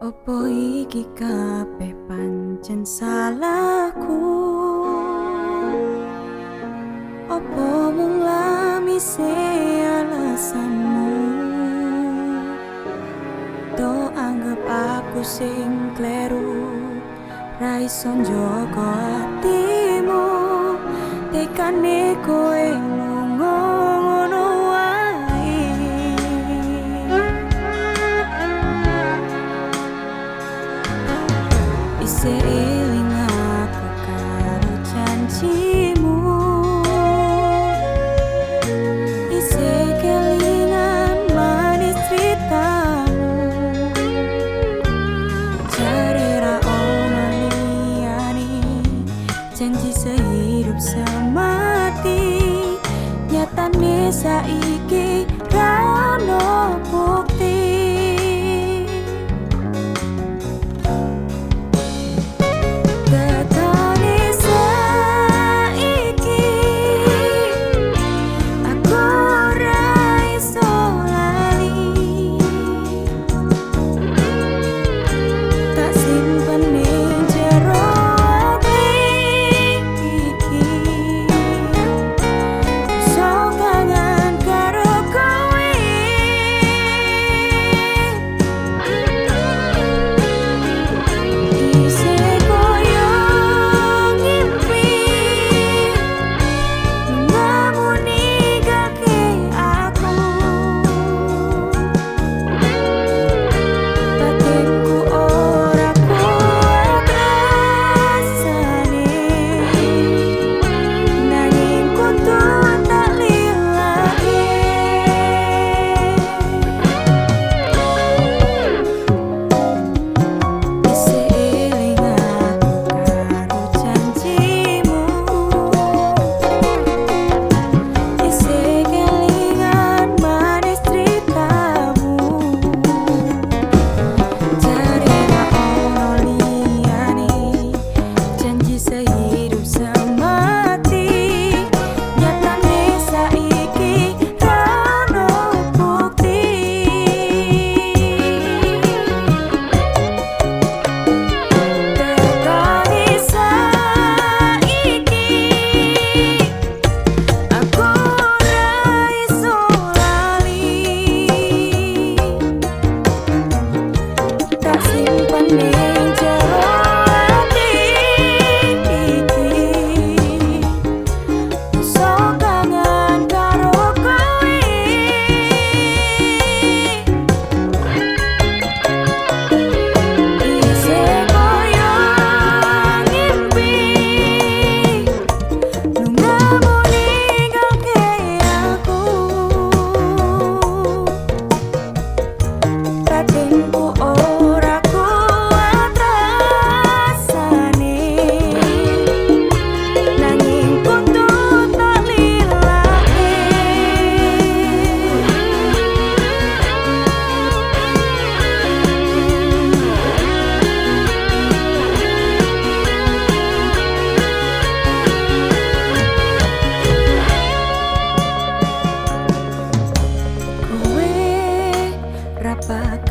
Opo iki kabeh pancen salahku? Opo mung lami alasanmu? Do anggap aku sing kleru Raison joko hatimu. Tekane kowe saiki rano back.